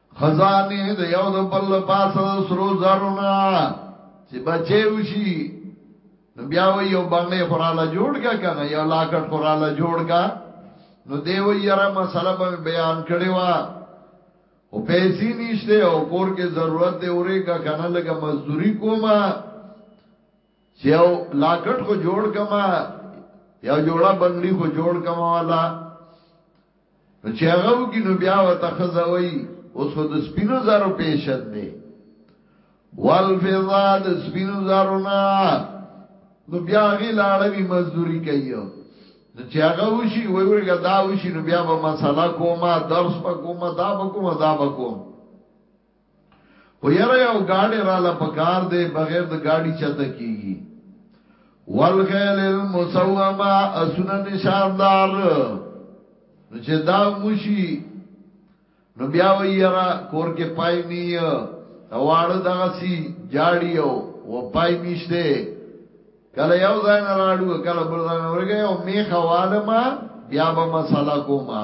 خزانه د یو د بل پاسه سرو زرونا چې بچي وشي نو بیا و یو باندې خوراله جوړ کا کنه یو لاکټ خوراله جوړ کا نو دیو یره مسله به بیان کړي وا او پیسې نشته او کور کې ضرورت دی اورې کا کنه لګه مزدوري کوما چې یو لاکټ کو جوړ کما یو جوړه بنگلی کو جوړ کما والا نو چې هغه وګي نو بیا وته خزوي اوس خو د سپینو زرو پیشن دی والفضا د سپینو زرو نه نو بیا غي لاړوي مزدوري کوي نو چې هغه وشي وای ورګه دا وشي نو بیا به مساله کومه درس به کومه دا به کومه دا به کومه خو یاره یو گاډی راله پکار دی بغیر د گاډی چته کیږي والخیل المسومه اسونه نشاندار نو چې دا موشي نو بیا ویرا کور کې پای نه اواړه دغه سی جاړیو و پای نشته کله یو ځای نه راړو کله بل ځای نه ورګه یو میخه والما بیا به مساله کومه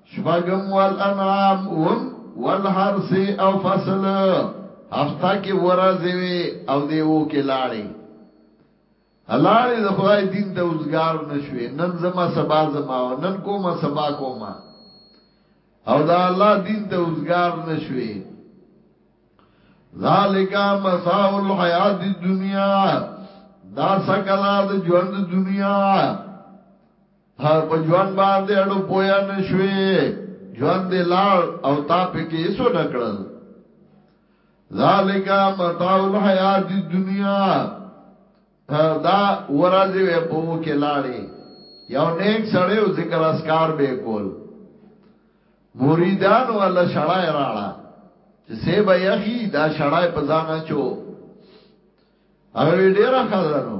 شپږم والانعام اووم والحرث او فصل هفته کې ورځې وي او دیو کې لاړې لاړې د خدای دین ته اوسګار نشوي نن زما سبا زما او نن کومه سبا کومه او دا الله دین ته اوسګار نشوي ذالک مساء الحیات الدنیا دا سکلا د ژوند دنیا هر په ژوند باندې اړو پویا نشوي ژوند لار او تا پکې سو نکړل ذالک متاع الحیات الدنیا دا ورځي وې په کې لاړې یو نیک سړی او ذکر اسکار به کول مریدان ولا شړای راړه چې سه به یخی دا شړای په ځانه چو هغه ډیره خزانو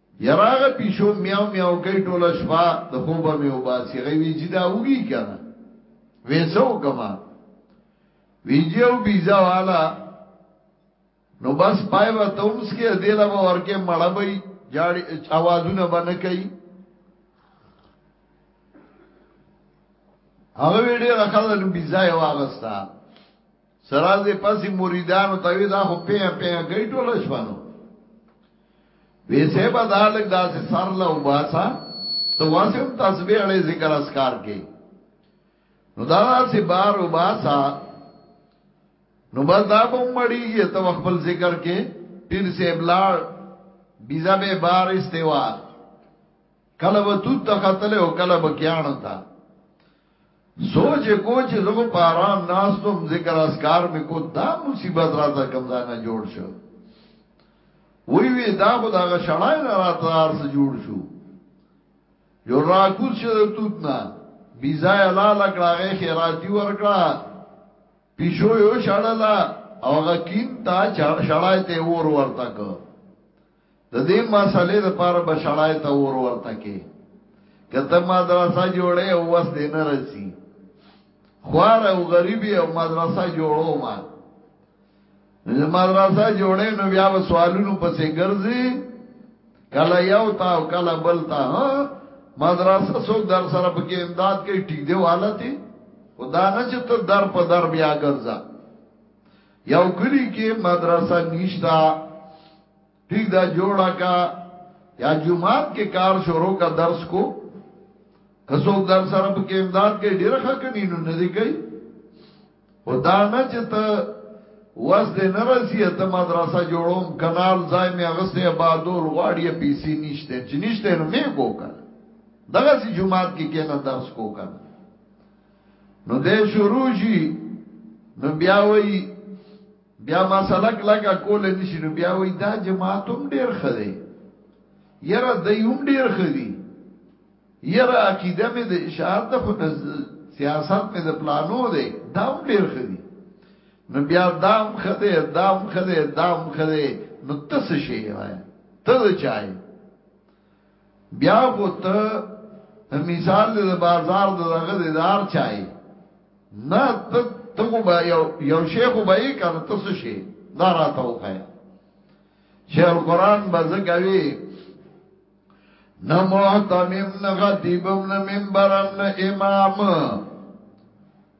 یاره هغه پیشو میاو میاو کوي ټوله شپه د خوبه مې وباسي هغه وی چې دا وږي کنه وېسو کما ویجیو بیزا والا نو بس پای به تومس کې دیلا به ورکه مړه به جاړي اوازونه به نه کوي هغه ویډیو راخاله نو بیزا یې واغستا سرازې پسې مریدانو ته وی دا خو پیا پیا گئی ټول شپانو وی سه به دا لګ داسې سر له وباسا ته واسه هم تسبیح علی ذکر اسکار کې نو دا داسې بار وباسا نو بس دا به مړیږي ته خپل ذکر کې پیر سے بلار بیزا به بار استوا کله وتو ته خطل او کله بکیانو ته سوچ یې کو چې زه خو په آرام ناست وم، ذکر اذکار مې کو، دا مصیبت راته کوم ځای نه جوړ شو. ویې ویل، دا خو د هغه شړای نه راته هر څه جوړ شو. یو راکوز شو د توت نه، بیځایه لاله کړه، هغې خیراتي ورکړه. پیشو یو شړلا او غکین تا شړای ته ور ورته کو د دې مسالې لپاره به شړای ته ور ورته کې کته مدرسه جوړه او وس دې نه رسی خوار او غریبي او مدرسه جوړو ما نو چې مدرسه جوړې نو بیا و سوالونو پسې ګرځي کله یو تا او کله بل تا مدرسه څوک در سره پکې امداد کوي ټیک دی والته خدا نه چې ته در په در بیا ګرځا یو کلی کې مدرسه نشتا ټیک دا جوړه کا یا جمعات کې کار شروع کا درس کو کڅوګ در سره په کې امداد کې ډیر ښه کني نو نه دی کوي او دا نه چې ته واس دې نه رسی ته مدرسه جوړوم کنال ځای مې اغسته آبادول غواړي پیسې نشته چې نشته نو مې کو کا دغه سي جمعات کې کې نه درس کو کا نو دې شروع شي نو بیا وایي بیا مسله کلکه کول نشي نو بیا وای دا جماعت هم ډیر خدي یره د هم ډیر خدي یره عقیده مې د اشاعت د خو سیاست مې د پلانو دی دا هم ډیر خدي نو بیا دا هم خدي دا هم خدي دا هم خدي نو تاسو شي وای ته چای بیا خو ته د مثال د بازار د دغه د دار چای نه ته ته خو به یو یو شیخ به یې کنه ته څه شي دا راته وخایا شیخ القرآن به زکوي نه محتمم نه خطیبم نه منبرم نه امام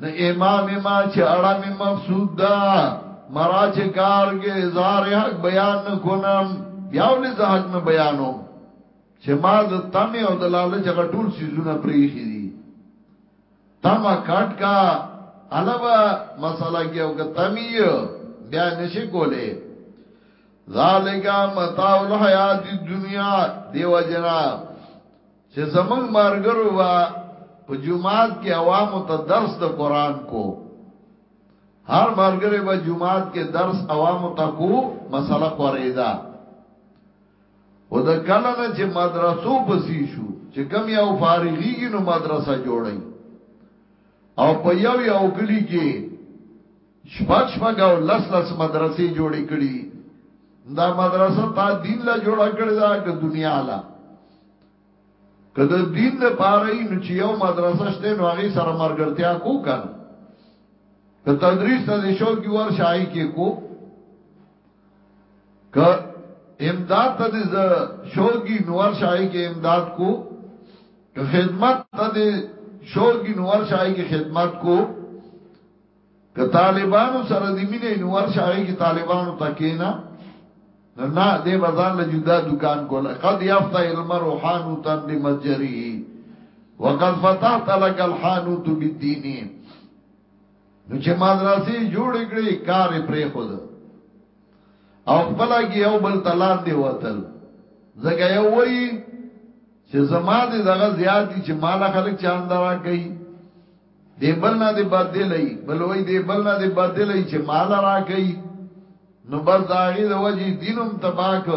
نه امام ما چې اړه می مقصود دا مرا چې کار کې اظهار حق بیان نه کونم بیا ولې زه حق نه بیانو چې ما د تم او د لالچ هغه ټول سيزونه پریخي دي تم کټ کا علاوه مساله کې او کتمی بیا نشي کوله ذالک متاع الحیات الدنیا دیو جنا چې زمنګ مارګرو وا په جمعات کې عوامو ته درس د قران کو هر مارګره به جمعات کې درس عوامو ته کو مسله قریدا او د کله نه چې مدرسو پسی شو چې کم یو فارغیږي نو مدرسه جوړي او په یو یو کلی کې شپږ شپږ او لس لس مدرسې جوړې کړي دا مدرسه تا دین لا جوړه کړی دا که دنیا لا که د دین د پاره نو چې یو مدرسه شته نو هغه سره مرګرتیا کو کنه که تدریس ته شو کی ور شای کې کو که امداد ته د شوګي نور شای کې امداد کو که خدمت ته د شوګي نور شای کې خدمت کو که طالبانو سره دی مینه نو ورشه هغه کې طالبانو تکینا نه نه دې بازار له جدا دکان کول قد یافتا المرء حانوتن بمجری وقد فتحت لك الحانوت بالدين نو چې مدرسې جوړ کړې کار پرې خود او خپل کې یو بل تلان دی وتل زګه یو وی چې زما دې دغه زیات دي چې مال خلک چاندرا کوي دې بل نه دې بدل ای بل وای دې بل نه دې بدل ای چې مال راکې نو بس داغي د وجه دینم تباک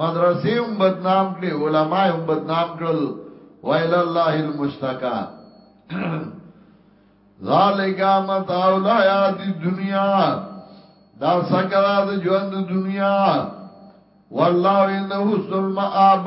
مدرسې هم بدنام کړي علما هم بدنام کړل ویل الله المشتکا ذالک متاع الحیات الدنیا دا سکرا د ژوند دنیا والله انه حسن المآب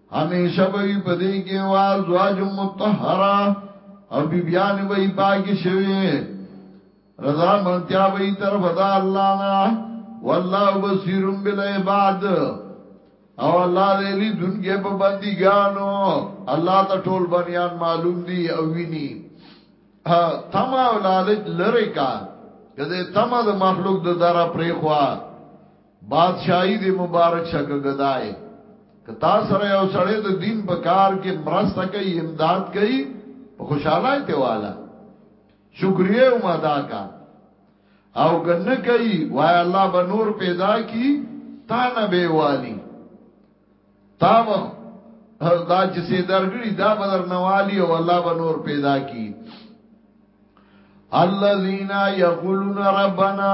همیشه وی په دې کې واز واج متطهره او بی بیان وی پاک شوی رضا منتیا وی طرف دا الله نا والله بصیر بالعباد او الله دې لی دنګه په بندګانو الله ته ټول بنیان معلوم دي او ویني تما او لالچ لره کا کده تما د مخلوق د دارا پرې خوا بادشاہی دی مبارک شک گدای کتا سره یو سړی د دین په کار کې مرسته کوي امداد کوي په خوشاله ته والا شکریا او مدا کا او کنه کوي وای الله به نور پیدا کی تا نه به والی تا وخ دا چې سي درګړي دا بدر نوالی او الله به نور پیدا کی الذين يقولون ربنا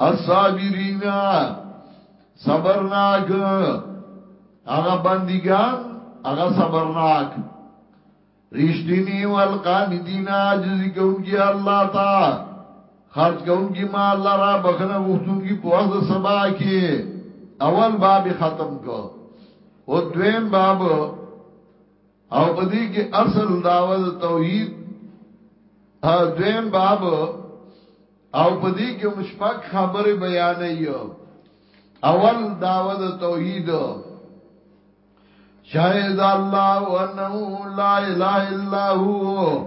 الصابرین صبرناک هغه بندگان هغه صبرناک رشتینی والقانتین عاجز کونکی الله تا خرج کونکی ما الله را بخنه غختونکی په وخت سبا کې اول باب ختم کو او دویم باب او په دې کې اصل داوود توحید ا دویم باب او په دې کې مشفق خبره بیان یو اول داوود توحید شاهد الله انه لا اله الا هو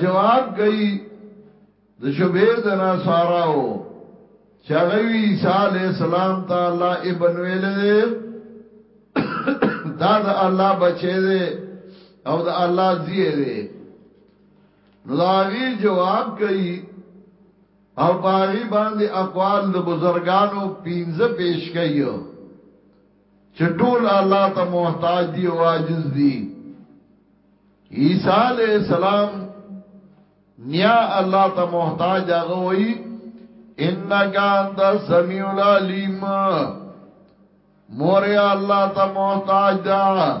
جواب گئی د شبه دنا ساراو چاغوی عیسی علی السلام ته الله ابن ویل دے دا د الله بچی دے او د الله زیه دے نو دا غي جواب کوي او پاغي باندې اقوال د بزرګانو پینځه پیش کوي چې ټول الله ته محتاج دي او عاجز دي عیسی علی السلام نیا الله ته محتاج هغه وای انک انت سمیع العلیم مور الله ته محتاج ده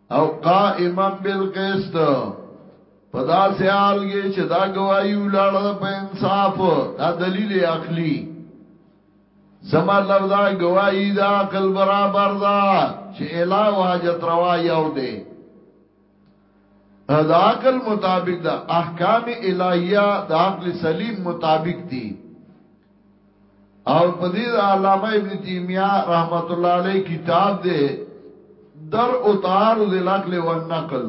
او قائما بالقسط په داسې حال کې چې دا گواہی ولاړه په انصاف دا دلیل عقلی زما لفظا گواہی دا عقل برابر دا چې الہ او حاجت روا یو دی دا عقل مطابق دا احکام الہیه دا عقل سلیم مطابق دی او په دې علامه ابن تیمیه رحمت الله علیه کتاب دی در او تعارض العقل والنقل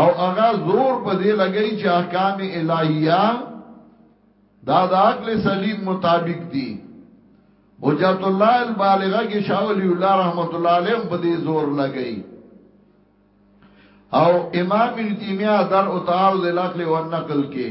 او هغه زور په دې لګی چې احکام الهیه دا د عقل سلیم مطابق دي حجت الله البالغه کې شاه ولی الله رحمت الله علیه په دې زور لګی او امام ابن تیمیه در او تعارض العقل والنقل کې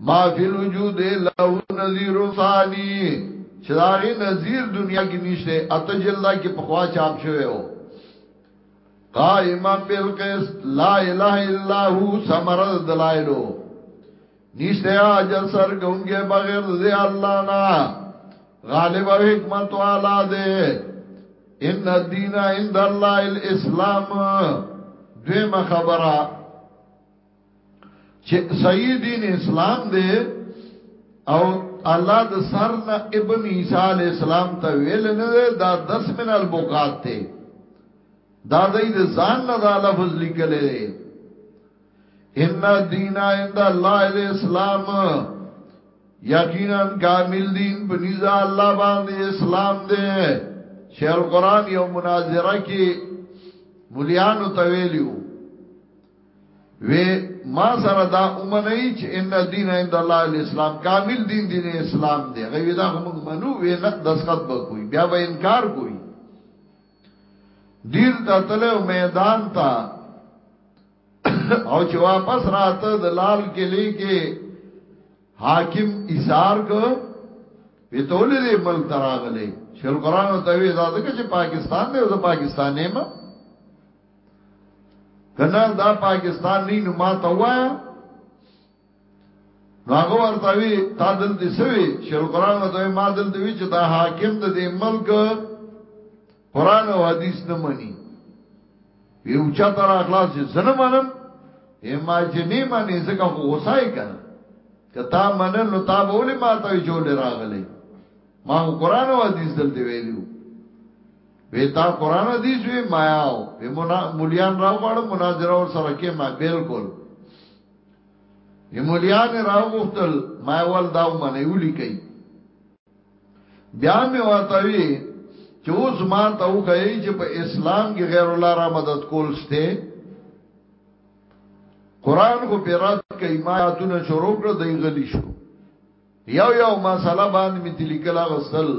ما فی الوجود له نذیر ثانی چې دا غي نذیر دنیا کې نشته اته جلدا کې په خوا چاپ شوی او قائما بالقس لا اله الا هو سمر دلائلو نشته اج سر ګونګه بغیر دې الله نا غالب او حکمت والا دې ان الدین عند الله الاسلام دویمه خبره چې صحیح دین اسلام دی او الله د سر نه ابن عیسی علی السلام ته ویل نه دی دا دس من البقات دی دا د ځان نه دا لفظ لیکل دی ان دینا عند الله الاسلام یقینا کامل دین بنزا الله باندې اسلام دی شیخ القران یو مناظره کې مليانو تویلیو وی ما سره دا اومنه چې ان دین عند الله الاسلام کامل دین دین اسلام دی غوی دا هم منو وی نه دسخط به کوئی بیا به انکار کوئی دیر ته تلو میدان ته او چې واپس راته د لال کلی کې حاکم ایثار کو وی تول دې مل تراغله شل قران ته وی دا ځکه چې پاکستان دی او زه پاکستانې ما کنه دا پاکستان نه نو ما ته وایا نو هغه ورته وی تا دلته سوي چې القرآن وته ما دلته وی چې دا حاکم د دې ملک قرآن او حدیث نه مني یو چا تر اخلاص زنه منم یما چې نه مني ځکه خو غوسای کنه کتا منل نو تا به ولې ما ته جوړ راغلي ما قرآن او حدیث دلته ویلو وی تا قران حدیث وی مایاو وی منا مليان راوغړ مناظره ور سره کې ما بالکل یمولیان راوغتل ما ول داو منې ولي کوي بیا مې واتوي چې اوس ما ته وخی چې په اسلام کې غیر الله را مدد کول شته قران خو پیرات کوي ما اتونه شروع کړ دی غلی شو یو یو مسله باندې مې تلیکلا غسل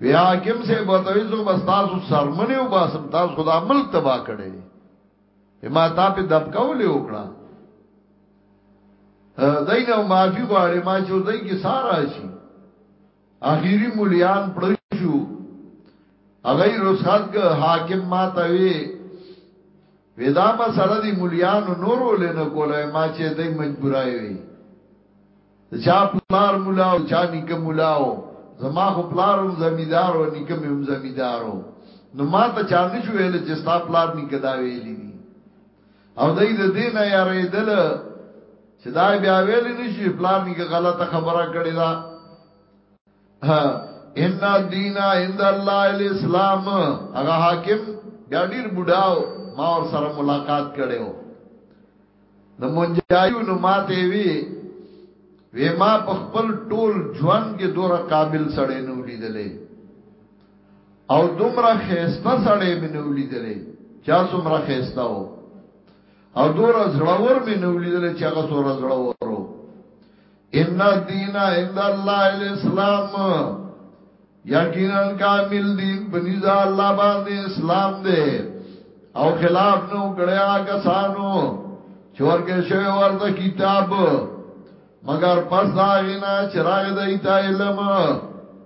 بیا حاکم سے بتوی زو بس تاسو سرمنی او باسم تاسو خدا ملک تبا کړي ما تا په دب کولې وکړه دینه معافي غواړي ما چې دای کی سارا شي اخیری مليان پړو شو هغه رسخت ک حاکم ما ته وی ودا ما سره دی مليان نورو لنه کوله ما چې دای مجبورای وی د چا پلار مولا او چا نیکه مولا و زما خو پلار هم زمیدار او نیکه مې هم زمیدار و نو ما ته چا نه شو ویل چې ستا پلار نیکه دا ویلي دي او دای د دین یاریدل چې دا بیا ویل نشي پلان کې غلطه خبره کړې ده ان الدین عند الله الاسلام هغه حاکم بیا ډیر بډاو ما ور سره ملاقات کړو نو مونږایو نو ماته وی وی ما په خپل ټول ژوند کې دوره قابل سړی نو لیدلې او دومره خيسته سړی مې نو لیدلې چا څومره خيسته وو او دوره زړور مې نو لیدلې چې هغه سوره زړور ان الدین عند الله الاسلام یقینا کامل دین بنزا الله باندې اسلام دی او خلاف نو کړیا کسانو چور کې شوی ورته کتاب مگر پس داغینا چراغ دیتا علم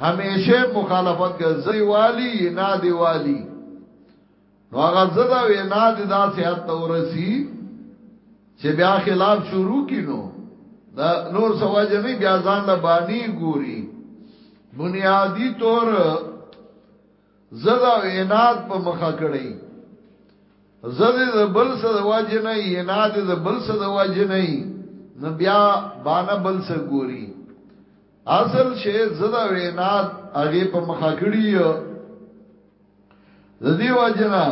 همیشه مخالفت کوي زوی والی نه دی والی نو هغه زدا وی نه دی دا سیات تورسی چې بیا خلاف شروع کینو دا نور سواج نه بیا ځان لا بانی ګوري بنیادی طور زدا عناد په مخه کړی زده د بل څه د واجه نه عناد د بل څه د واجه نه نه بیا باندې بل څه ګوري اصل شی زدا عناد هغه په مخه کړی د دې واجه نه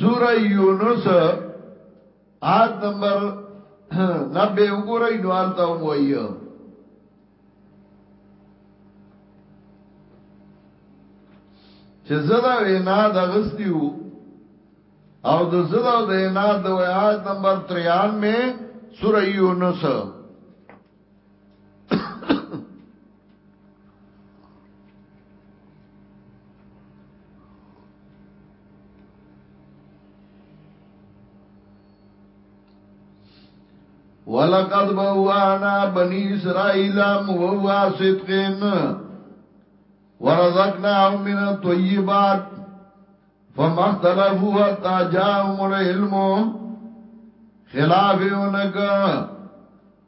سوره یونس آیت نمبر 90 وګورئ نو آلته وایو چې زدا وینا د غستیو او د زدا د وینا د آیات نمبر 93 سوره یونس ولقد بوانا بني اسرائيل مبوا صدقين ورزقناهم من الطيبات فما اختلفوا حتى جاءهم العلم خلاف اونګه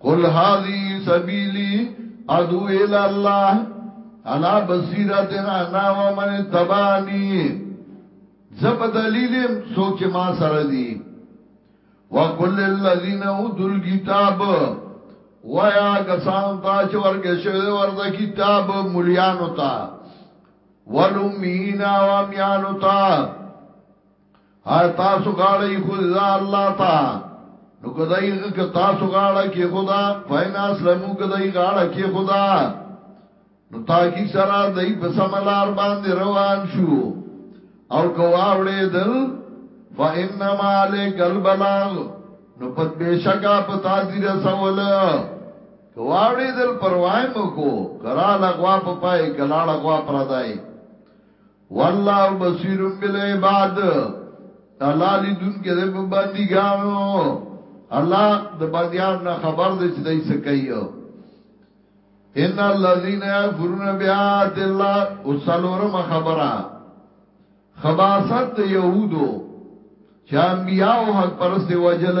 قل هذه سبيلي ادعو الى الله انا بصيرت انا ومن تبعني زب دلیل سوچ ما سره دي وقل للذين اوتوا الكتاب ويا کسان تا چې ورګه شوی ورته کتاب مليانو ته ولمینا وامیانو تا آیا تاسو غاړی خو دا الله تا نو کدی که تاسو غاړه کې خدا فین اسلمو کدی غاړه کې خدا نو تاکی سره دای په سملار باندې روان شو او کو اوړې دل فانما علیک البلاغ نو پد بشکا پتا دې رسول که واوریدل پروايي مو کو که راله غوا په پای که لاړه غوا پردای والله بصیر بالعباد الله لیدونکې ده په بندګانو الله د بنديان نه خبر دی چې دای څه کوي ان الذين يكفرون بآيات الله وسلورم خبره خباست د يهودو چې انبياو حق پرسته وجل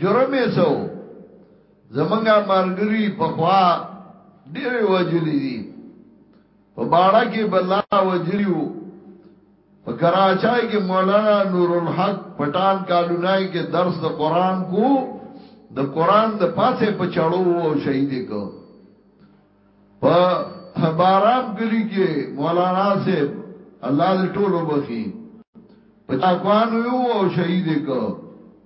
جرم یې سو زمونږه مرګري په خوا ډېر وجلې دي په باړه کې بلا وجریو په کراچۍ کې مولانا نور الحق پټان کالونای کې درس د قران کو د قران د پاسه په چړو او شهید کو په بارام کلی کې مولانا صاحب الله دې ټول وبخي په چاکوان یو او شهید کو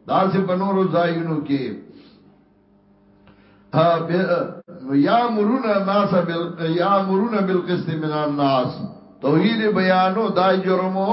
داسې په نورو ځایونو کې یا مرون الناس بال یا مرون بالقسط من الناس توحید بیانو دای جرمو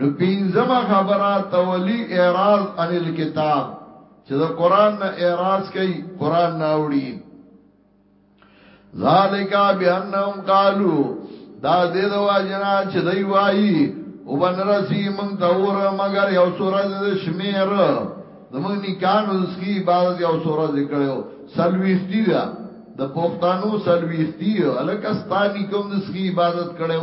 نو پینځمه خبره تولی اعراض عن الكتاب چې د قران نه اعراض کوي قران نه اوړي ذالک بانهم قالو دا دې د واجنا چې دی وایي او بن رسی مونږ ته ور مگر یو سورج د شمیر زمونږ نکان رزقی بعد یو سورج کړو سلويستی دا د پښتنو سلويستی الکستانی کوم د سخی عبادت کړو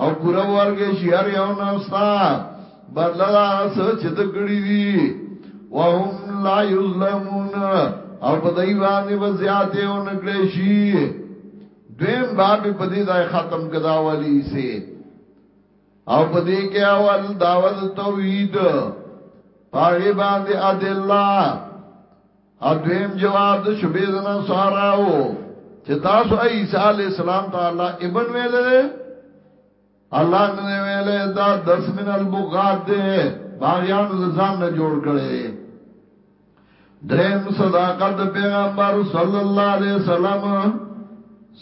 او پورا ورګه شي هر یو نستا بدل دا څه چې د کړی دي وهم لا یظلمون او په دای باندې وزیاته او نګړې شي دویم باب په دې ځای ختم کدا ولی سي او په دې کې اول داوود توحید پاګې باندې ادله او دویم جواب د شبې زنا ساراو چې تاسو عیسی علی السلام تعالی ابن ویل الله نه ویل دا دس من البغات دی باغیان ځان نه جوړ کړي دریم صداقت د پیغمبر صلی الله علیه وسلم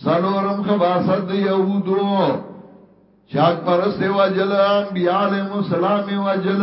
سلورم خباست د یهودو چاک پرسته وجل انبیاء علیهم السلام وجل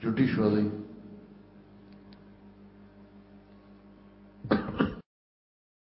جوټی شو دی